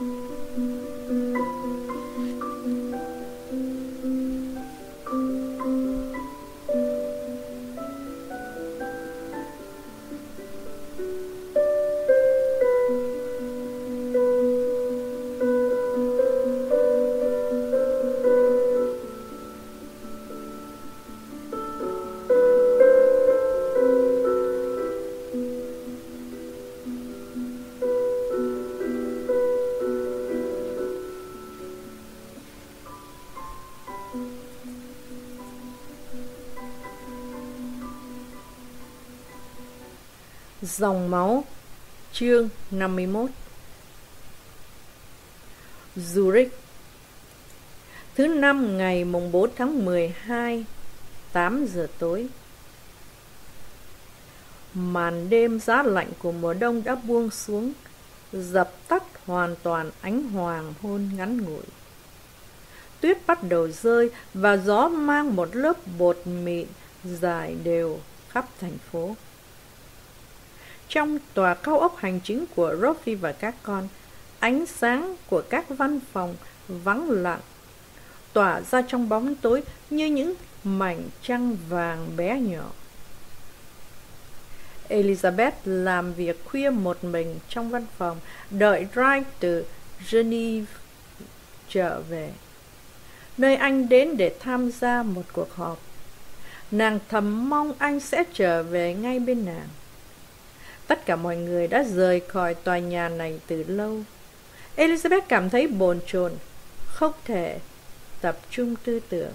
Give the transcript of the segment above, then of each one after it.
Mm-hmm. Dòng máu, Chương 51 Zurich, Thứ năm ngày mùng 4 tháng 12 8 giờ tối. Màn đêm giá lạnh của mùa đông đã buông xuống, Dập tắt hoàn toàn ánh hoàng hôn ngắn ngủi. Tuyết bắt đầu rơi và gió mang một lớp bột mịn dài đều khắp thành phố trong tòa cao ốc hành chính của Rofi và các con, ánh sáng của các văn phòng vắng lặng, tỏa ra trong bóng tối như những mảnh trăng vàng bé nhỏ. Elizabeth làm việc khuya một mình trong văn phòng, đợi Drive từ Geneva trở về, nơi anh đến để tham gia một cuộc họp. Nàng thầm mong anh sẽ trở về ngay bên nàng. Tất cả mọi người đã rời khỏi tòa nhà này từ lâu. Elizabeth cảm thấy bồn chồn, không thể tập trung tư tưởng.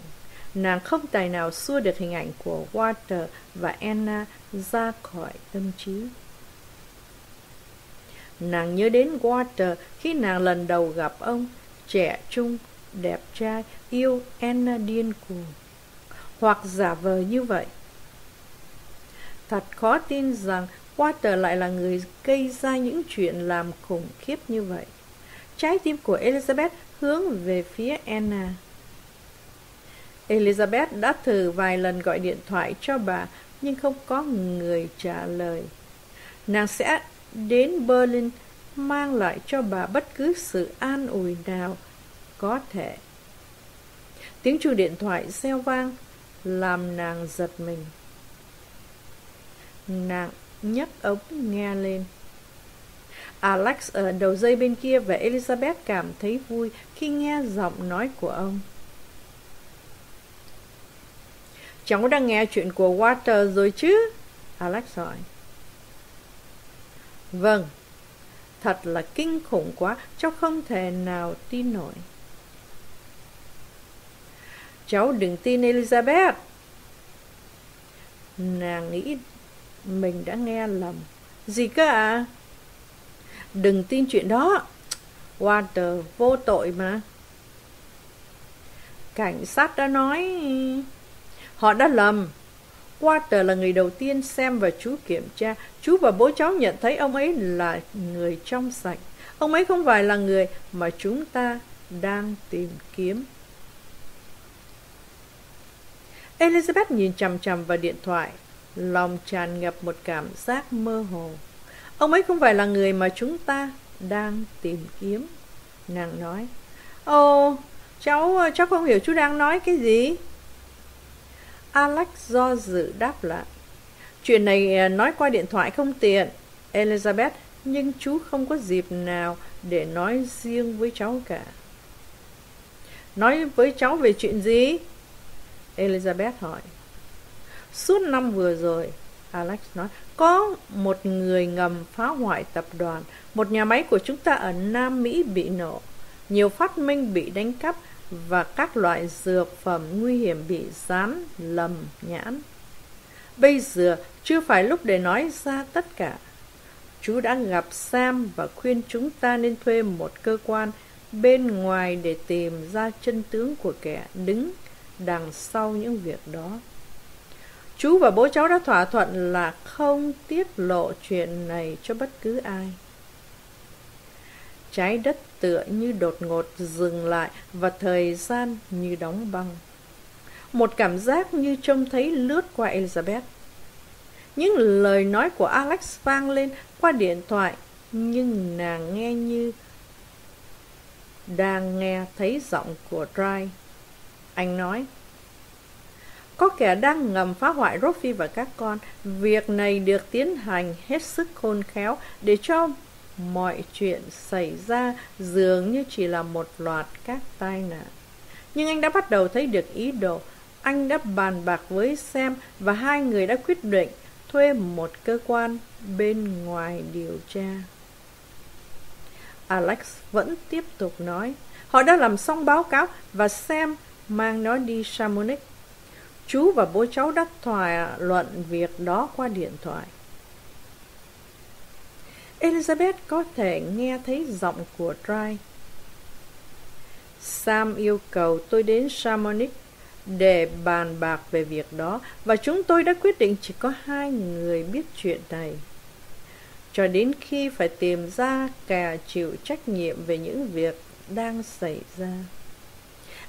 Nàng không tài nào xua được hình ảnh của Walter và Anna ra khỏi tâm trí. Nàng nhớ đến Walter khi nàng lần đầu gặp ông, trẻ trung, đẹp trai, yêu Anna điên cuồng. Hoặc giả vờ như vậy. Thật khó tin rằng Walter lại là người gây ra những chuyện làm khủng khiếp như vậy. Trái tim của Elizabeth hướng về phía Anna. Elizabeth đã thử vài lần gọi điện thoại cho bà, nhưng không có người trả lời. Nàng sẽ đến Berlin mang lại cho bà bất cứ sự an ủi nào có thể. Tiếng chuông điện thoại reo vang, làm nàng giật mình. Nàng nhấc ống nghe lên. Alex ở đầu dây bên kia và Elizabeth cảm thấy vui khi nghe giọng nói của ông. Cháu đang nghe chuyện của Walter rồi chứ? Alex hỏi. Vâng, thật là kinh khủng quá, cháu không thể nào tin nổi. Cháu đừng tin Elizabeth. Nàng nghĩ mình đã nghe lầm. Gì cơ à? Đừng tin chuyện đó. Walter, vô tội mà. Cảnh sát đã nói... Họ đã lầm. Walter là người đầu tiên xem và chú kiểm tra. Chú và bố cháu nhận thấy ông ấy là người trong sạch. Ông ấy không phải là người mà chúng ta đang tìm kiếm. Elizabeth nhìn chằm chằm vào điện thoại lòng tràn ngập một cảm giác mơ hồ. Ông ấy không phải là người mà chúng ta đang tìm kiếm. Nàng nói, Ồ, cháu, cháu không hiểu chú đang nói cái gì. Alex do dự đáp lại. Chuyện này à, nói qua điện thoại không tiện, Elizabeth, nhưng chú không có dịp nào để nói riêng với cháu cả. Nói với cháu về chuyện gì? Elizabeth hỏi. Suốt năm vừa rồi, Alex nói, có một người ngầm phá hoại tập đoàn, một nhà máy của chúng ta ở Nam Mỹ bị nổ, nhiều phát minh bị đánh cắp và các loại dược phẩm nguy hiểm bị dán lầm nhãn. Bây giờ chưa phải lúc để nói ra tất cả. Chú đã gặp Sam và khuyên chúng ta nên thuê một cơ quan bên ngoài để tìm ra chân tướng của kẻ đứng đằng sau những việc đó. Chú và bố cháu đã thỏa thuận là không tiết lộ chuyện này cho bất cứ ai. Trái đất tựa như đột ngột dừng lại và thời gian như đóng băng. Một cảm giác như trông thấy lướt qua Elizabeth. Những lời nói của Alex vang lên qua điện thoại, nhưng nàng nghe như đang nghe thấy giọng của Dry. Anh nói, có kẻ đang ngầm phá hoại rofi và các con. Việc này được tiến hành hết sức khôn khéo để cho mọi chuyện xảy ra dường như chỉ là một loạt các tai nạn. Nhưng anh đã bắt đầu thấy được ý đồ. Anh đã bàn bạc với Sam và hai người đã quyết định thuê một cơ quan bên ngoài điều tra. Alex vẫn tiếp tục nói. Họ đã làm xong báo cáo và Sam mang nó đi Chamonix. Chú và bố cháu đã thỏa luận việc đó qua điện thoại. Elizabeth có thể nghe thấy giọng của Dry. Sam yêu cầu tôi đến Chamonix để bàn bạc về việc đó và chúng tôi đã quyết định chỉ có hai người biết chuyện này. Cho đến khi phải tìm ra kẻ chịu trách nhiệm về những việc đang xảy ra.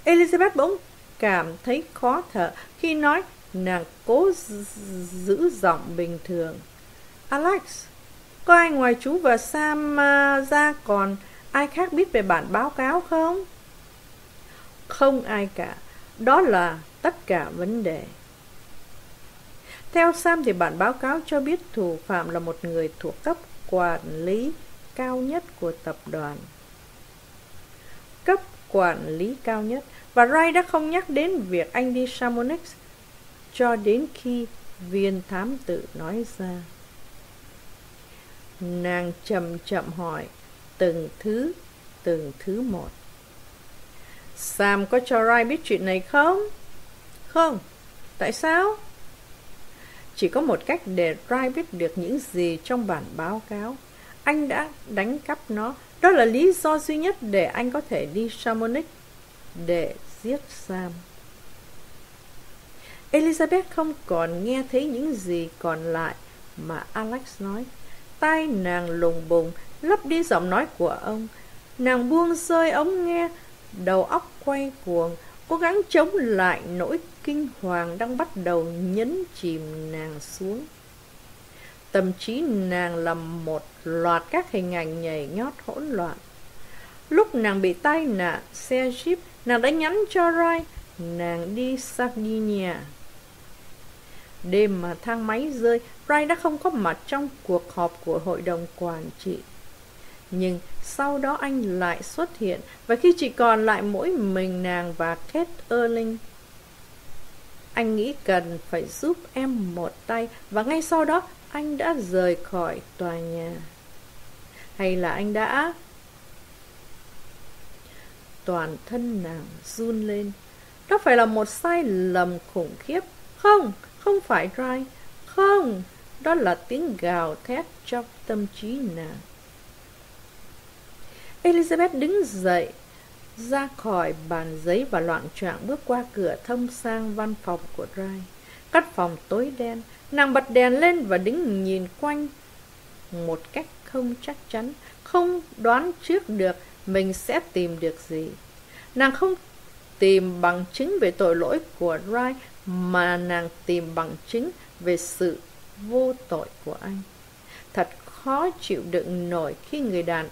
Elizabeth bỗng cảm thấy khó thở khi nói nàng cố giữ giọng bình thường. Alex, có ai ngoài chú và Sam uh, ra còn ai khác biết về bản báo cáo không? Không ai cả. Đó là tất cả vấn đề. Theo Sam thì bản báo cáo cho biết thủ phạm là một người thuộc cấp quản lý cao nhất của tập đoàn. Cấp quản lý cao nhất và Ray đã không nhắc đến việc anh đi Samonix cho đến khi viên thám tử nói ra. Nàng chậm chậm hỏi từng thứ, từng thứ một. Sam có cho Ray biết chuyện này không? Không. Tại sao? Chỉ có một cách để Ray biết được những gì trong bản báo cáo. Anh đã đánh cắp nó. Đó là lý do duy nhất để anh có thể đi Chamonix để giết Sam. Elizabeth không còn nghe thấy những gì còn lại mà Alex nói. Tai nàng lùng bùng, lấp đi giọng nói của ông. Nàng buông rơi ống nghe, đầu óc quay cuồng, cố gắng chống lại nỗi kinh hoàng đang bắt đầu nhấn chìm nàng xuống. Tâm trí nàng là một loạt các hình ảnh nhảy nhót hỗn loạn. Lúc nàng bị tai nạn, xe jeep, nàng đã nhắn cho Rai, nàng đi Sardinia. Đêm mà thang máy rơi, Rai đã không có mặt trong cuộc họp của hội đồng quản trị. Nhưng sau đó anh lại xuất hiện Và khi chỉ còn lại mỗi mình nàng và Kate Erling Anh nghĩ cần phải giúp em một tay Và ngay sau đó anh đã rời khỏi tòa nhà? Hay là anh đã Toàn thân nàng run lên? Đó phải là một sai lầm khủng khiếp. Không, không phải Rai. Không, đó là tiếng gào thét trong tâm trí nàng. Elizabeth đứng dậy ra khỏi bàn giấy và loạn choạng bước qua cửa thông sang văn phòng của Rai. Căn phòng tối đen, nàng bật đèn lên và đứng nhìn quanh một cách không chắc chắn, không đoán trước được mình sẽ tìm được gì. Nàng không tìm bằng chứng về tội lỗi của Rai mà nàng tìm bằng chứng về sự vô tội của anh. Thật khó chịu đựng nổi khi người đàn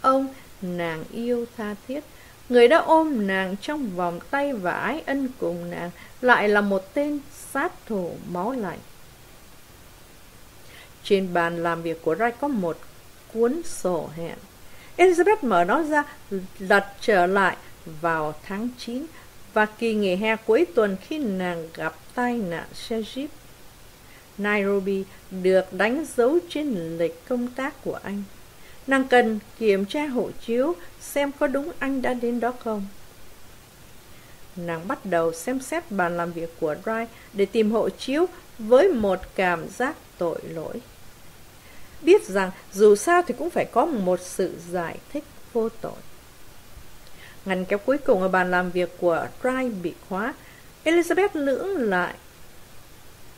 ông nàng yêu tha thiết người đã ôm nàng trong vòng tay và ái ân cùng nàng lại là một tên sát thủ máu lạnh trên bàn làm việc của Ray có một cuốn sổ hẹn Elizabeth mở nó ra, lật trở lại vào tháng 9 và kỳ nghỉ hè cuối tuần khi nàng gặp tai nạn xe jeep. Nairobi được đánh dấu trên lịch công tác của anh. Nàng cần kiểm tra hộ chiếu xem có đúng anh đã đến đó không. Nàng bắt đầu xem xét bàn làm việc của Rai để tìm hộ chiếu với một cảm giác tội lỗi. Biết rằng dù sao thì cũng phải có một sự giải thích vô tội. Ngăn kéo cuối cùng ở bàn làm việc của Rai bị khóa. Elizabeth lưỡng lại.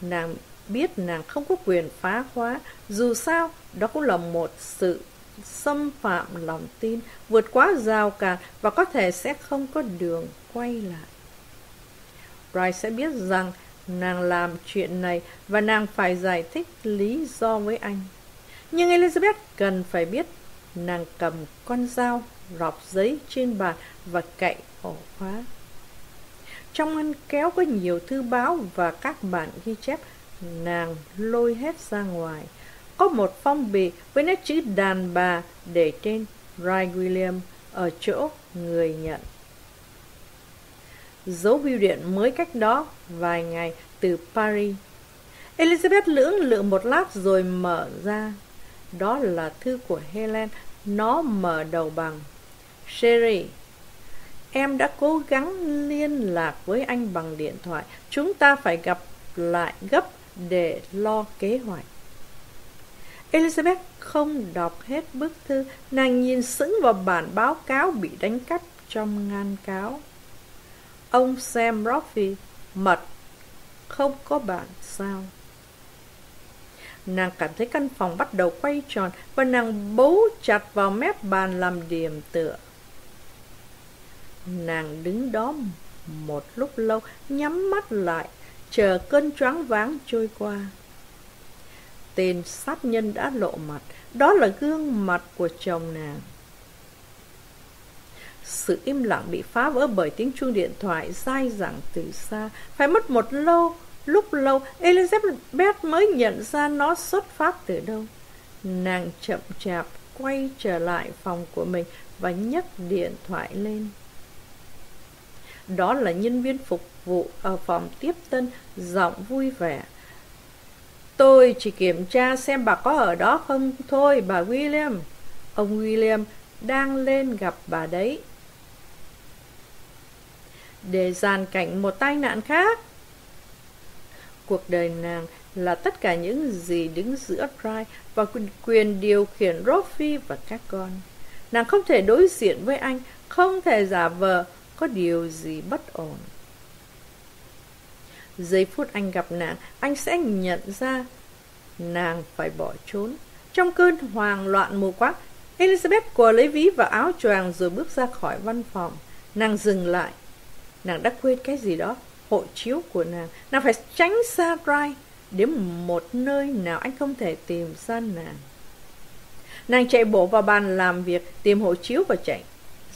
Nàng biết nàng không có quyền phá khóa, dù sao đó cũng là một sự xâm phạm lòng tin, vượt quá rào cản và có thể sẽ không có đường quay lại. Rai sẽ biết rằng nàng làm chuyện này và nàng phải giải thích lý do với anh. Nhưng Elizabeth cần phải biết Nàng cầm con dao, rọc giấy trên bàn và cậy ổ khóa. Trong ngăn kéo có nhiều thư báo và các bản ghi chép, nàng lôi hết ra ngoài. Có một phong bì với nét chữ đàn bà để trên Ray William ở chỗ người nhận. Dấu bưu điện mới cách đó vài ngày từ Paris. Elizabeth lưỡng lự một lát rồi mở ra. Đó là thư của Helen, nó mở đầu bằng Sherry, em đã cố gắng liên lạc với anh bằng điện thoại. Chúng ta phải gặp lại gấp để lo kế hoạch. Elizabeth không đọc hết bức thư, nàng nhìn sững vào bản báo cáo bị đánh cắp trong ngăn cáo. Ông Sam Roffey, mật, không có bạn sao. Nàng cảm thấy căn phòng bắt đầu quay tròn và nàng bấu chặt vào mép bàn làm điểm tựa. Nàng đứng đó một lúc lâu, nhắm mắt lại, chờ cơn choáng váng trôi qua. Tên sát nhân đã lộ mặt, đó là gương mặt của chồng nàng. Sự im lặng bị phá vỡ bởi tiếng chuông điện thoại dai dẳng từ xa. Phải mất một lâu, lúc lâu, Elizabeth mới nhận ra nó xuất phát từ đâu. Nàng chậm chạp quay trở lại phòng của mình và nhấc điện thoại lên. Đó là nhân viên phục vụ ở phòng tiếp tân, giọng vui vẻ. Tôi chỉ kiểm tra xem bà có ở đó không thôi, bà William. Ông William đang lên gặp bà đấy. Để dàn cảnh một tai nạn khác. Cuộc đời nàng là tất cả những gì đứng giữa Pride và quyền điều khiển Roffy và các con. Nàng không thể đối diện với anh, không thể giả vờ có điều gì bất ổn. Giây phút anh gặp nàng, anh sẽ nhận ra nàng phải bỏ trốn. Trong cơn hoang loạn mù quáng, Elizabeth quờ lấy ví và áo choàng rồi bước ra khỏi văn phòng. Nàng dừng lại. Nàng đã quên cái gì đó, hộ chiếu của nàng. Nàng phải tránh xa Brian, đến một nơi nào anh không thể tìm ra nàng. Nàng chạy bộ vào bàn làm việc, tìm hộ chiếu và chạy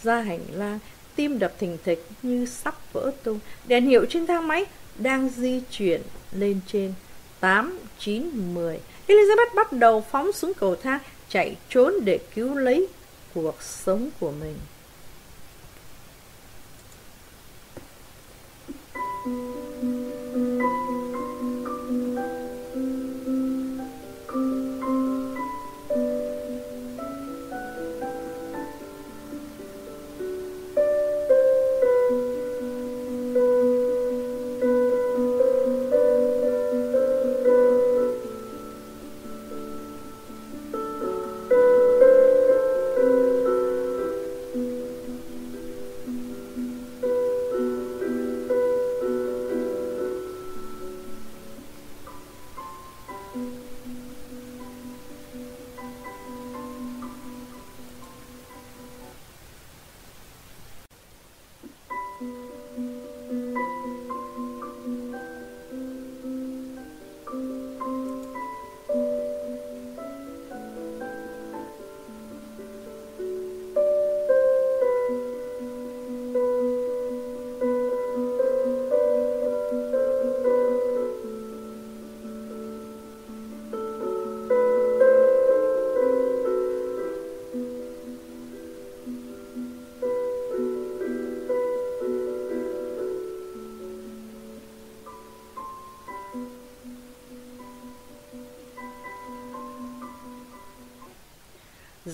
ra hành lang tim đập thình thịch như sắp vỡ tung. Đèn hiệu trên thang máy đang di chuyển lên trên. 8, 9, 10. Elizabeth bắt đầu phóng xuống cầu thang, chạy trốn để cứu lấy cuộc sống của mình.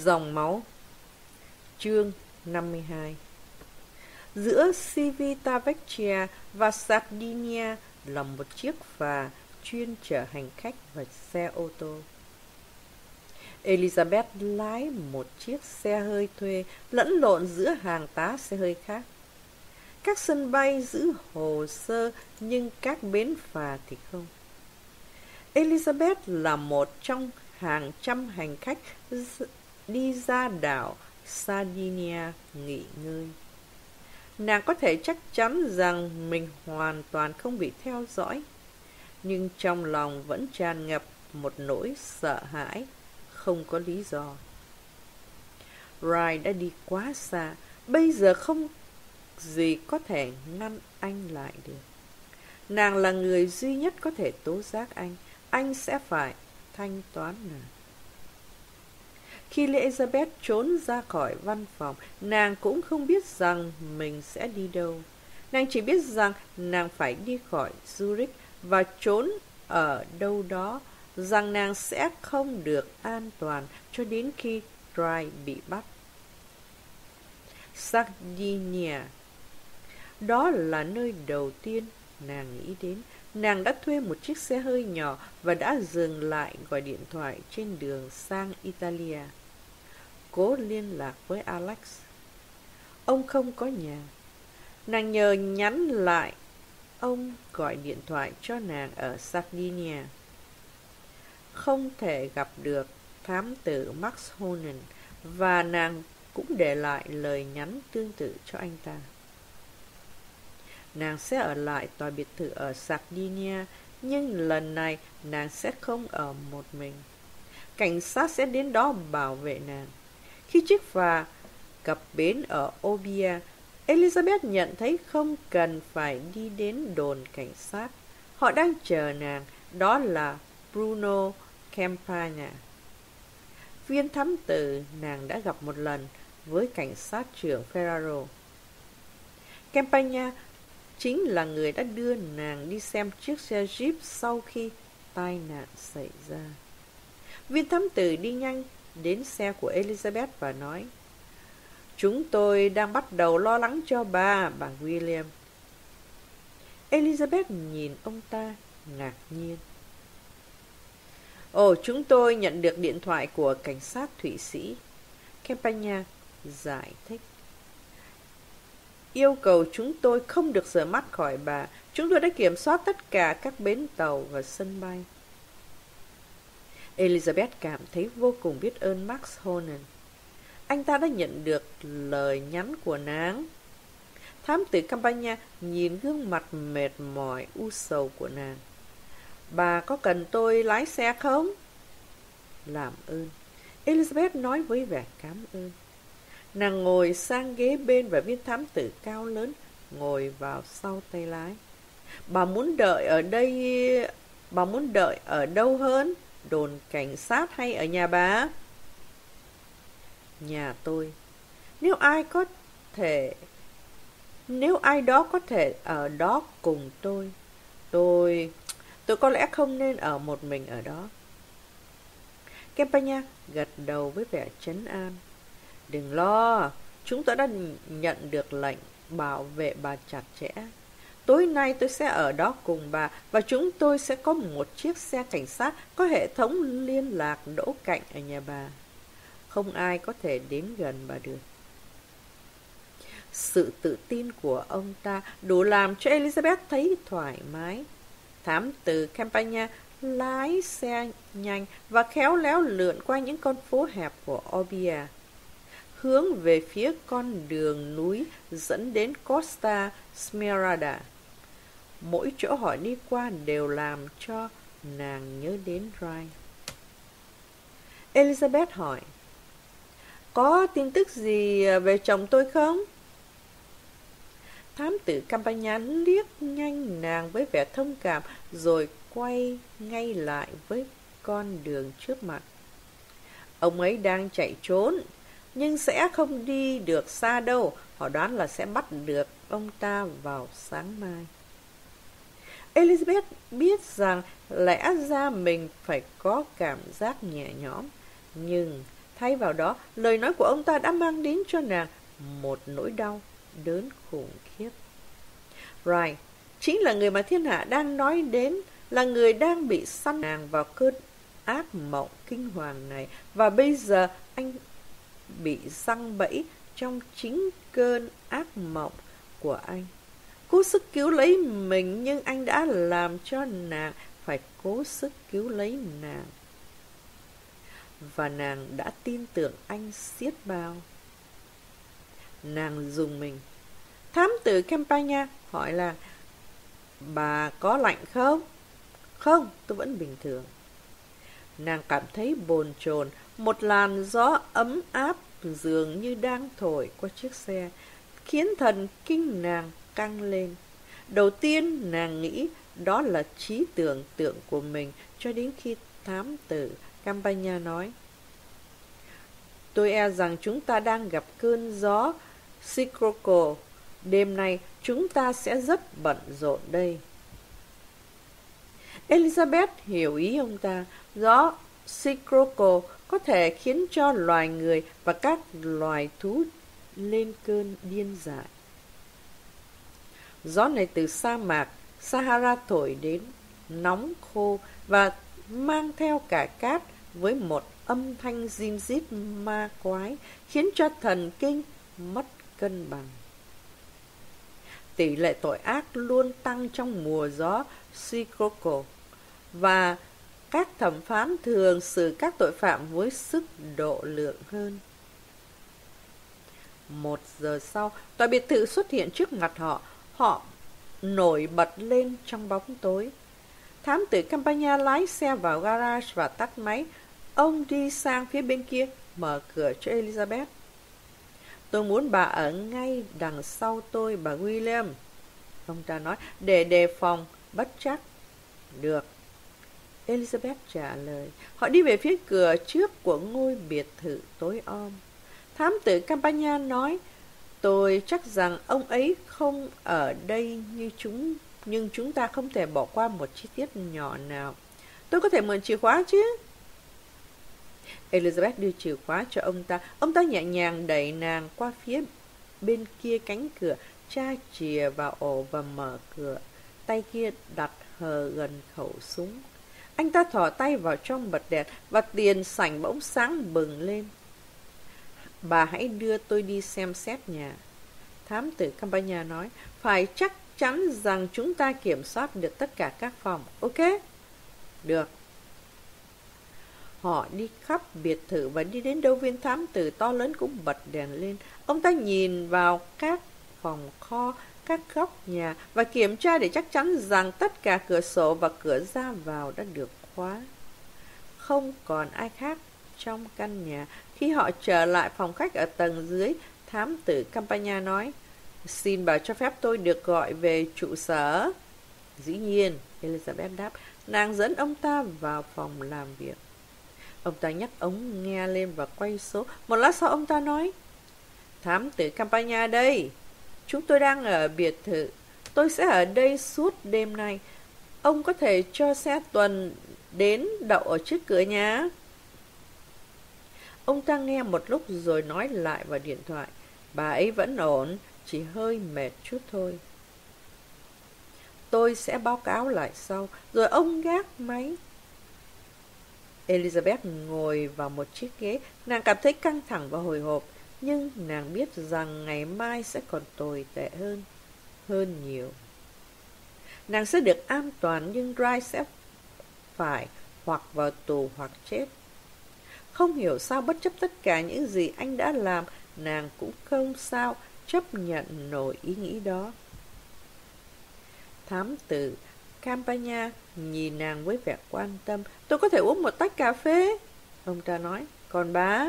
Dòng máu Chương 52 Giữa Civitavecchia và Sardinia là một chiếc phà chuyên chở hành khách và xe ô tô. Elizabeth lái một chiếc xe hơi thuê lẫn lộn giữa hàng tá xe hơi khác. Các sân bay giữ hồ sơ, nhưng các bến phà thì không. Elizabeth là một trong hàng trăm hành khách đi ra đảo Sardinia nghỉ ngơi. Nàng có thể chắc chắn rằng mình hoàn toàn không bị theo dõi, nhưng trong lòng vẫn tràn ngập một nỗi sợ hãi, không có lý do. Rai đã đi quá xa, bây giờ không gì có thể ngăn anh lại được. Nàng là người duy nhất có thể tố giác anh, anh sẽ phải thanh toán nàng. Khi Elizabeth trốn ra khỏi văn phòng, nàng cũng không biết rằng mình sẽ đi đâu. Nàng chỉ biết rằng nàng phải đi khỏi Zurich và trốn ở đâu đó, rằng nàng sẽ không được an toàn cho đến khi Dry bị bắt. Sardinia Đó là nơi đầu tiên nàng nghĩ đến. Nàng đã thuê một chiếc xe hơi nhỏ và đã dừng lại gọi điện thoại trên đường sang Italia. Cố liên lạc với Alex. Ông không có nhà. Nàng nhờ nhắn lại. Ông gọi điện thoại cho nàng ở Sardinia. Không thể gặp được thám tử Max Honen và nàng cũng để lại lời nhắn tương tự cho anh ta. Nàng sẽ ở lại tòa biệt thự ở Sardinia, nhưng lần này nàng sẽ không ở một mình. Cảnh sát sẽ đến đó bảo vệ nàng. Khi chiếc phà cập bến ở Obia, Elizabeth nhận thấy không cần phải đi đến đồn cảnh sát. Họ đang chờ nàng, đó là Bruno Campagna. Viên thám tử nàng đã gặp một lần với cảnh sát trưởng Ferraro. Campagna chính là người đã đưa nàng đi xem chiếc xe Jeep sau khi tai nạn xảy ra. Viên thám tử đi nhanh đến xe của Elizabeth và nói Chúng tôi đang bắt đầu lo lắng cho bà, bà William. Elizabeth nhìn ông ta ngạc nhiên. Ồ, chúng tôi nhận được điện thoại của cảnh sát Thụy Sĩ. Campagna giải thích. Yêu cầu chúng tôi không được rời mắt khỏi bà. Chúng tôi đã kiểm soát tất cả các bến tàu và sân bay. Elizabeth cảm thấy vô cùng biết ơn Max Honan. Anh ta đã nhận được lời nhắn của nàng. Thám tử Campagna nhìn gương mặt mệt mỏi, u sầu của nàng. Bà có cần tôi lái xe không? Làm ơn. Elizabeth nói với vẻ cảm ơn. Nàng ngồi sang ghế bên và viên thám tử cao lớn ngồi vào sau tay lái. Bà muốn đợi ở đây... Bà muốn đợi ở đâu hơn? Đồn cảnh sát hay ở nhà bà? Nhà tôi. Nếu ai có thể... Nếu ai đó có thể ở đó cùng tôi, tôi... Tôi có lẽ không nên ở một mình ở đó. Campania gật đầu với vẻ chấn an. Đừng lo, chúng tôi đã nhận được lệnh bảo vệ bà chặt chẽ. Tối nay tôi sẽ ở đó cùng bà và chúng tôi sẽ có một chiếc xe cảnh sát có hệ thống liên lạc đỗ cạnh ở nhà bà. Không ai có thể đến gần bà được. Sự tự tin của ông ta đủ làm cho Elizabeth thấy thoải mái. Thám tử Campania lái xe nhanh và khéo léo lượn qua những con phố hẹp của Obia hướng về phía con đường núi dẫn đến Costa Smeralda. Mỗi chỗ họ đi qua đều làm cho nàng nhớ đến Ryan. Elizabeth hỏi, Có tin tức gì về chồng tôi không? Thám tử Campagna liếc nhanh nàng với vẻ thông cảm rồi quay ngay lại với con đường trước mặt. Ông ấy đang chạy trốn, nhưng sẽ không đi được xa đâu. Họ đoán là sẽ bắt được ông ta vào sáng mai. Elizabeth biết rằng lẽ ra mình phải có cảm giác nhẹ nhõm. Nhưng thay vào đó, lời nói của ông ta đã mang đến cho nàng một nỗi đau đớn khủng khiếp. Right, chính là người mà thiên hạ đang nói đến, là người đang bị săn nàng vào cơn ác mộng kinh hoàng này. Và bây giờ anh bị răng bẫy trong chính cơn ác mộng của anh. Cố sức cứu lấy mình nhưng anh đã làm cho nàng phải cố sức cứu lấy nàng. Và nàng đã tin tưởng anh xiết bao. Nàng dùng mình. Thám tử Campagna hỏi là Bà có lạnh không? Không, tôi vẫn bình thường. Nàng cảm thấy bồn chồn, một làn gió ấm áp dường như đang thổi qua chiếc xe, khiến thần kinh nàng căng lên. Đầu tiên, nàng nghĩ đó là trí tưởng tượng của mình cho đến khi thám tử Campania nói. Tôi e rằng chúng ta đang gặp cơn gió Sicroco. Đêm nay chúng ta sẽ rất bận rộn đây. Elizabeth hiểu ý ông ta. Gió Sicroco có thể khiến cho loài người và các loài thú lên cơn điên dại. Gió này từ sa mạc Sahara thổi đến, nóng khô và mang theo cả cát với một âm thanh zim rít ma quái khiến cho thần kinh mất cân bằng. Tỷ lệ tội ác luôn tăng trong mùa gió Sikoko và các thẩm phán thường xử các tội phạm với sức độ lượng hơn. Một giờ sau, tòa biệt thự xuất hiện trước mặt họ. Họ nổi bật lên trong bóng tối. Thám tử Campania lái xe vào garage và tắt máy. Ông đi sang phía bên kia, mở cửa cho Elizabeth. Tôi muốn bà ở ngay đằng sau tôi, bà William. Ông ta nói, để đề phòng, bất chắc. Được. Elizabeth trả lời. Họ đi về phía cửa trước của ngôi biệt thự tối om. Thám tử Campania nói, tôi chắc rằng ông ấy không ở đây như chúng, nhưng chúng ta không thể bỏ qua một chi tiết nhỏ nào. Tôi có thể mượn chìa khóa chứ? Elizabeth đưa chìa khóa cho ông ta. Ông ta nhẹ nhàng đẩy nàng qua phía bên kia cánh cửa, tra chìa vào ổ và mở cửa. Tay kia đặt hờ gần khẩu súng. Anh ta thỏ tay vào trong bật đèn và tiền sảnh bỗng sáng bừng lên. Bà hãy đưa tôi đi xem xét nhà. Thám tử Campania nói, phải chắc chắn rằng chúng ta kiểm soát được tất cả các phòng, ok? Được. Họ đi khắp biệt thự và đi đến đâu viên thám tử to lớn cũng bật đèn lên. Ông ta nhìn vào các phòng kho, các góc nhà và kiểm tra để chắc chắn rằng tất cả cửa sổ và cửa ra vào đã được khóa. Không còn ai khác trong căn nhà. Khi họ trở lại phòng khách ở tầng dưới, thám tử Campania nói, Xin bà cho phép tôi được gọi về trụ sở. Dĩ nhiên, Elizabeth đáp, nàng dẫn ông ta vào phòng làm việc. Ông ta nhắc ống nghe lên và quay số. Một lát sau ông ta nói, Thám tử Campania đây. Chúng tôi đang ở biệt thự. Tôi sẽ ở đây suốt đêm nay. Ông có thể cho xe tuần đến đậu ở trước cửa nhà. Ông ta nghe một lúc rồi nói lại vào điện thoại. Bà ấy vẫn ổn, chỉ hơi mệt chút thôi. Tôi sẽ báo cáo lại sau, rồi ông gác máy. Elizabeth ngồi vào một chiếc ghế, nàng cảm thấy căng thẳng và hồi hộp, nhưng nàng biết rằng ngày mai sẽ còn tồi tệ hơn, hơn nhiều. Nàng sẽ được an toàn nhưng Dry sẽ phải hoặc vào tù hoặc chết. Không hiểu sao bất chấp tất cả những gì anh đã làm, nàng cũng không sao chấp nhận nổi ý nghĩ đó. Thám tử Campania nhìn nàng với vẻ quan tâm. Tôi có thể uống một tách cà phê. Ông ta nói, còn bá?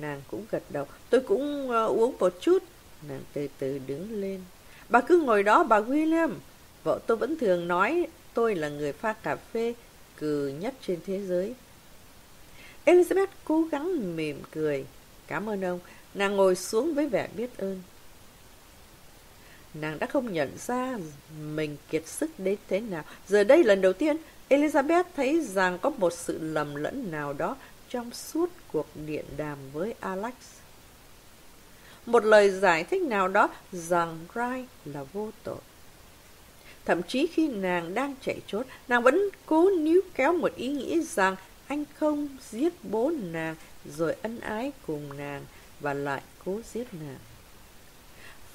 Nàng cũng gật đầu. Tôi cũng uh, uống một chút. Nàng từ từ đứng lên. Bà cứ ngồi đó bà William. Vợ tôi vẫn thường nói tôi là người pha cà phê cừ nhất trên thế giới. Elizabeth cố gắng mỉm cười. Cảm ơn ông. Nàng ngồi xuống với vẻ biết ơn. Nàng đã không nhận ra mình kiệt sức đến thế nào. Giờ đây lần đầu tiên, Elizabeth thấy rằng có một sự lầm lẫn nào đó trong suốt cuộc điện đàm với Alex. Một lời giải thích nào đó rằng Rai là vô tội. Thậm chí khi nàng đang chạy trốn, nàng vẫn cố níu kéo một ý nghĩ rằng anh không giết bố nàng rồi ân ái cùng nàng và lại cố giết nàng.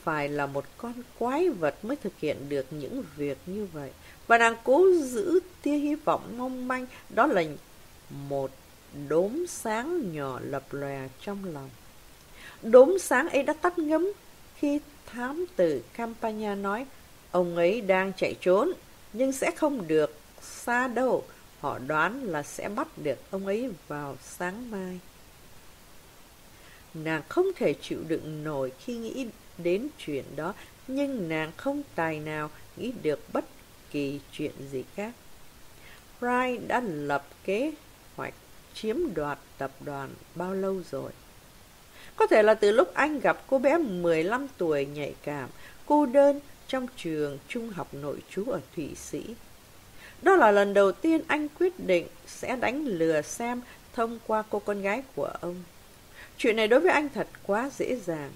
Phải là một con quái vật mới thực hiện được những việc như vậy. Và nàng cố giữ tia hy vọng mong manh, đó là một đốm sáng nhỏ lập lòe trong lòng. Đốm sáng ấy đã tắt ngấm khi thám tử Campania nói ông ấy đang chạy trốn, nhưng sẽ không được xa đâu. Họ đoán là sẽ bắt được ông ấy vào sáng mai. Nàng không thể chịu đựng nổi khi nghĩ đến chuyện đó, nhưng nàng không tài nào nghĩ được bất kỳ chuyện gì khác. Fry đã lập kế hoạch chiếm đoạt tập đoàn bao lâu rồi? Có thể là từ lúc anh gặp cô bé 15 tuổi nhạy cảm, cô đơn trong trường trung học nội trú ở Thụy Sĩ. Đó là lần đầu tiên anh quyết định sẽ đánh lừa xem thông qua cô con gái của ông. Chuyện này đối với anh thật quá dễ dàng.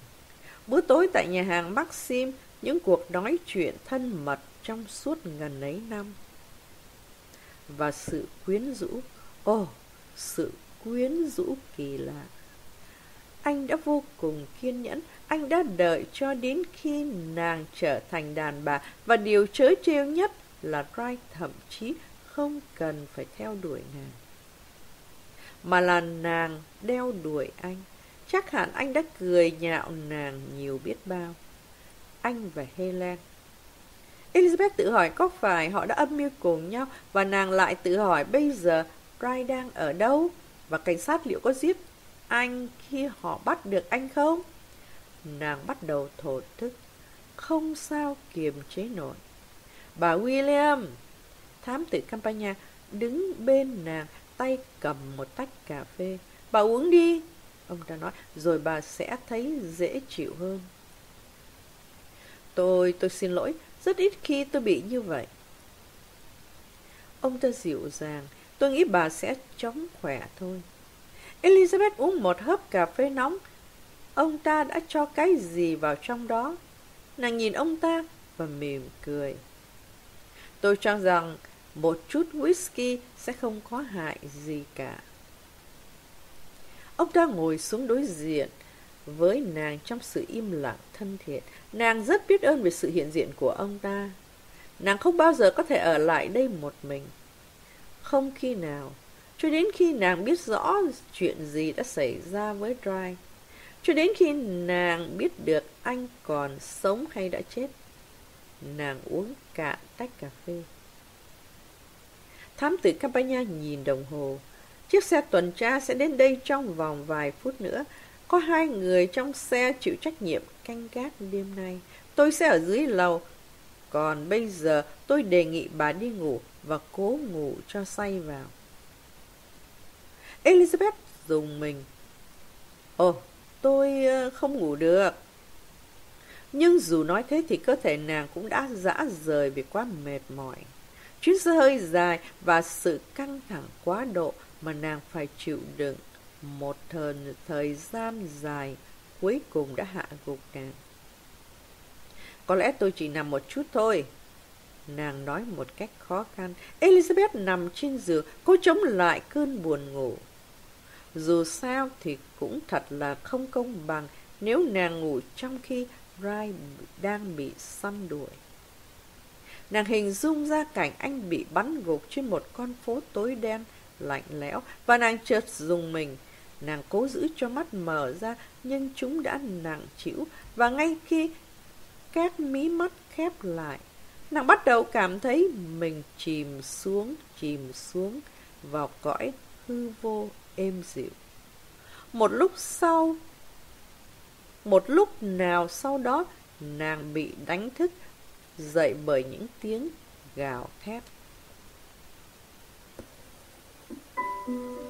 Bữa tối tại nhà hàng Maxim, những cuộc nói chuyện thân mật trong suốt gần ấy năm. Và sự quyến rũ, ồ, oh, sự quyến rũ kỳ lạ. Anh đã vô cùng kiên nhẫn, anh đã đợi cho đến khi nàng trở thành đàn bà và điều chớ trêu nhất là Wright thậm chí không cần phải theo đuổi nàng. Mà là nàng đeo đuổi anh. Chắc hẳn anh đã cười nhạo nàng nhiều biết bao. Anh và Helen. Elizabeth tự hỏi có phải họ đã âm mưu cùng nhau và nàng lại tự hỏi bây giờ Wright đang ở đâu và cảnh sát liệu có giết anh khi họ bắt được anh không? Nàng bắt đầu thổ thức, không sao kiềm chế nổi. Bà William, thám tử Campania đứng bên nàng, tay cầm một tách cà phê. Bà uống đi, ông ta nói, rồi bà sẽ thấy dễ chịu hơn. Tôi, tôi xin lỗi, rất ít khi tôi bị như vậy. Ông ta dịu dàng, tôi nghĩ bà sẽ chóng khỏe thôi. Elizabeth uống một hớp cà phê nóng. Ông ta đã cho cái gì vào trong đó? Nàng nhìn ông ta và mỉm cười. Tôi cho rằng một chút whisky sẽ không có hại gì cả. Ông ta ngồi xuống đối diện với nàng trong sự im lặng thân thiện. Nàng rất biết ơn về sự hiện diện của ông ta. Nàng không bao giờ có thể ở lại đây một mình. Không khi nào, cho đến khi nàng biết rõ chuyện gì đã xảy ra với Dry. Cho đến khi nàng biết được anh còn sống hay đã chết. Nàng uống cạn tách cà phê. Thám tử Campania nhìn đồng hồ. Chiếc xe tuần tra sẽ đến đây trong vòng vài phút nữa. Có hai người trong xe chịu trách nhiệm canh gác đêm nay. Tôi sẽ ở dưới lầu. Còn bây giờ tôi đề nghị bà đi ngủ và cố ngủ cho say vào. Elizabeth dùng mình. Ồ, tôi ờ, không ngủ được. Nhưng dù nói thế thì cơ thể nàng cũng đã dã rời vì quá mệt mỏi. Chuyến xe hơi dài và sự căng thẳng quá độ mà nàng phải chịu đựng một thời, thời gian dài cuối cùng đã hạ gục nàng. Có lẽ tôi chỉ nằm một chút thôi. Nàng nói một cách khó khăn. Elizabeth nằm trên giường, cô chống lại cơn buồn ngủ. Dù sao thì cũng thật là không công bằng nếu nàng ngủ trong khi Rai đang bị săn đuổi. Nàng hình dung ra cảnh anh bị bắn gục trên một con phố tối đen, lạnh lẽo, và nàng chợt dùng mình. Nàng cố giữ cho mắt mở ra, nhưng chúng đã nặng chịu, và ngay khi các mí mắt khép lại, nàng bắt đầu cảm thấy mình chìm xuống, chìm xuống vào cõi hư vô êm dịu. Một lúc sau, một lúc nào sau đó, nàng bị đánh thức, dậy bởi những tiếng gào thét. Thank you.